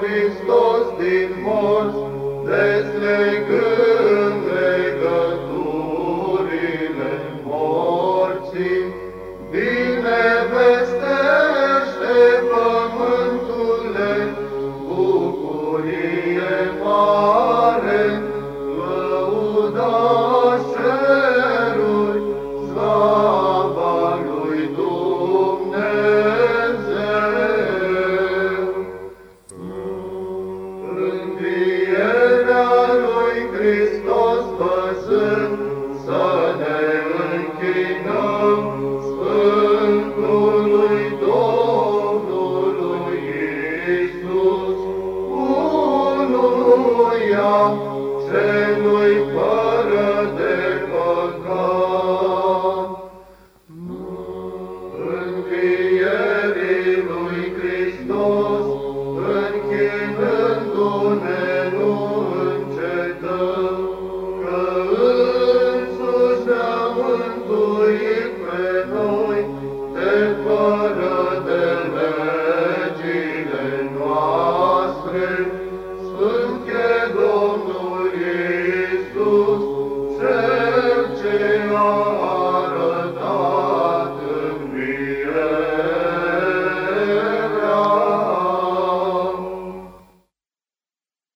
Hristos din morți, deslegând legăturile morții, vine vestește pământule bucurie. Învierea lui Hristos păzând, să ne închinăm Sfântului Domnului Iisus, unuia celui Părinte.